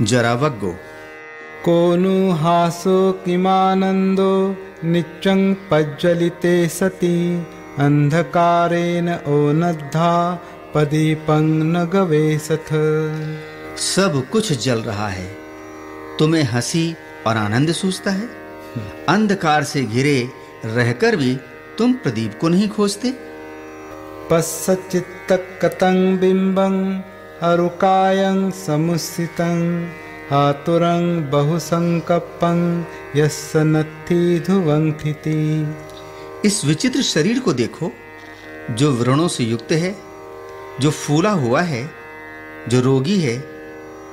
जरावग्गो। को नु हासो किमानन्दो नित्यं पज्जलिते सति अन्धकारेण ओनद्धा पदीपं न गवेशथ सब कुछ जल रहा है। तुम्हें हँसी और आनंद सूझता है? अंधकार से घिरे रहकर भी तुम प्रदीप को नहीं खोजते? पश्चित्तकतं बिम्बं अरुकायं समुसितं हातुरं नत्थि ध्रुवङ्थिति इस विचित्र शरीर को देखो, जो व्रणों से युक्त है, जो फूला हुआ है, जो रोगी है,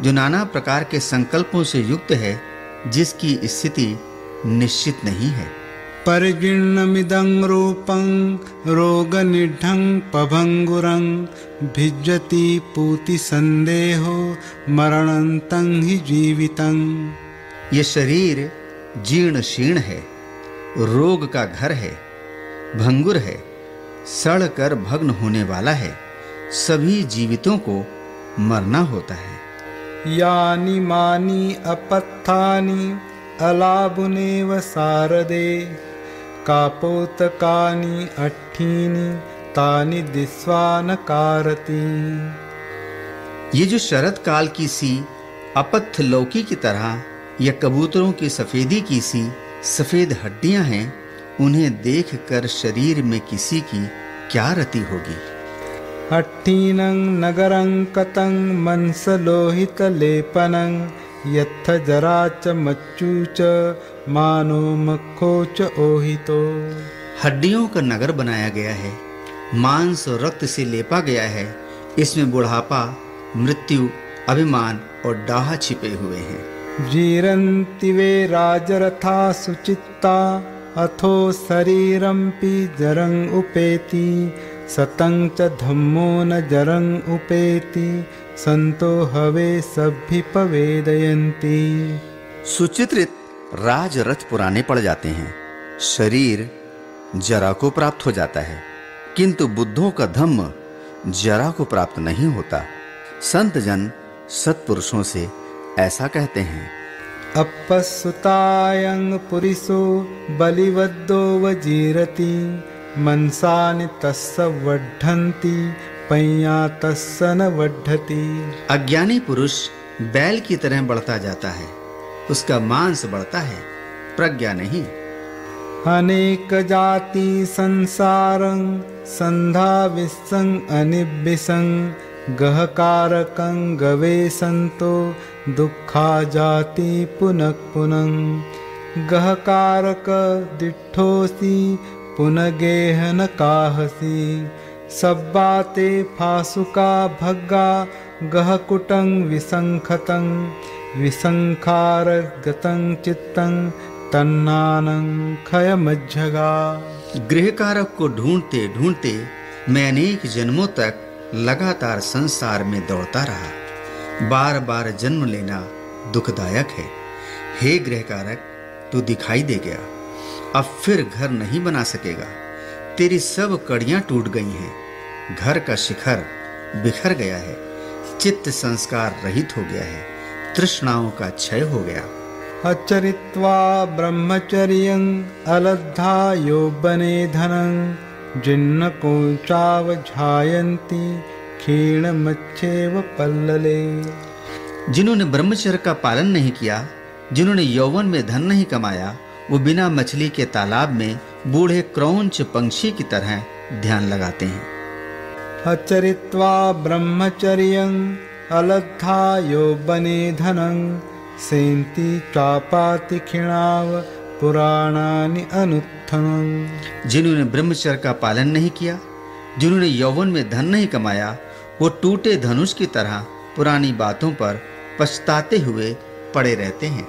जो नाना प्रकार के संकल्पों से युक्त है, जिसकी स्थिति निश्चित नहीं है। परिजीर्णमिदं रूपं रोगनिढं पभङ्गुरं भिज्जति पूतिसन्देहो मरणन्तं हि जीवितं। ये शरीर जीर्ण शीर्ण है रोग का घर है भंगुर है सड़ कर भग्न होने वाला है सभी जीवितों को मरना होता है। यानि मानि अपत्थानि अलाभुनेव सारदे। कापोतकानि अट्ठीनि तानि दिस्वा न कारति। ये जो शरद काल की सी अपत्थ लौकी की तरह या कबूतरों की सफेदी की सी सफ़ेद हड्डियाँ हैं उन्हें देखकर शरीर में किसी की क्या रति होगी? अट्ठीनं नगरं कतं मनसलोहितलेपनं यत्थ जरा च मच्चू च मानो मक्खो च ओहितो। हड्डियों का नगर बनाया गया है मांस और रक्त से लेपा गया है इसमें बुढ़ापा मृत्यु अभिमान और डाहा छिपे हुए हैं। जीरंति वे राजरथा सुचित्ता अथो शरीरं पि जरं उपेति सतं च धम्मो न जरं उपेति संतो हवे सभ्युपवेदयन्ति सुचित्रित राज रथ पुराने पड़ जाते हैं। शरीर जरा को प्राप्त हो जाता है किंतु बुद्धों का धम्म जरा को प्राप्त नहीं होता। संत जन सत्पुरुषों से ऐसा कहते हैं। अपस्सुतायं पुरिसो बलिवद्दो वजीरति। मनसानि तस्य वड्ढन्ति पय्या तस्य न वड्ढति अज्ञानी पुरुष बैल की तरह बढ़ता जाता है उसका मांस बढ़ता है प्रज्ञा नहीं। अनेक जाति संसारं संधा विसं अनिबिसं गहकारकं गवेशन्तो दुःखा जाति पुनः पुनः। गहकारक दिठोसि पुनगेह न काहसि। सब्बाते फासुका भग्गा गहकुटं विसङ्खतं विसङ्खारगतं चित्तं, तन्नानं खयमज्जगा गृहकारक को ढूंढते ढूंढते मैं अनेक जन्मों तक लगातार संसार में दौड़ता रहा। बार बार जन्म लेना दुखदायक है। हे गृहकारक, तू दिखाई दे गया। अब फिर घर नहीं बना सकेगा। तेरी सब कड़ियाँ टूट गई हैं। घर का शिखर बिखर गया है। चित्त संस्कार रहित हो गया है। तृष्णाओं का क्षय हो गया। अचरित्वा ब्रह्मचर्यं अलद्धा यौवने धनं जिन्नकोचावझायन्ति क्षीणमच्छेव पल्लले। जिन्होंने ब्रह्मचर्य का पालन नहीं किया जिन्होंने यौवन में धन नहीं कमाया वो बिना मछली के तालाब में बूढ़े क्रौंच पंक्षी की तरह ध्यान लगाते हैं। अचरित्वा ब्रह्मचर्यं अलद्धा यौवने धनं सेन्ति चापाति क्षीणाव पुराणानि अनुत्थनं जिन्होंने ब्रह्मचर्य का पालन नहीं किया जिन्होंने यौवन में धन नहीं कमाया वो टूटे धनुष की तरह पुरानी बातों पर पछताते हुए पड़े रहते हैं।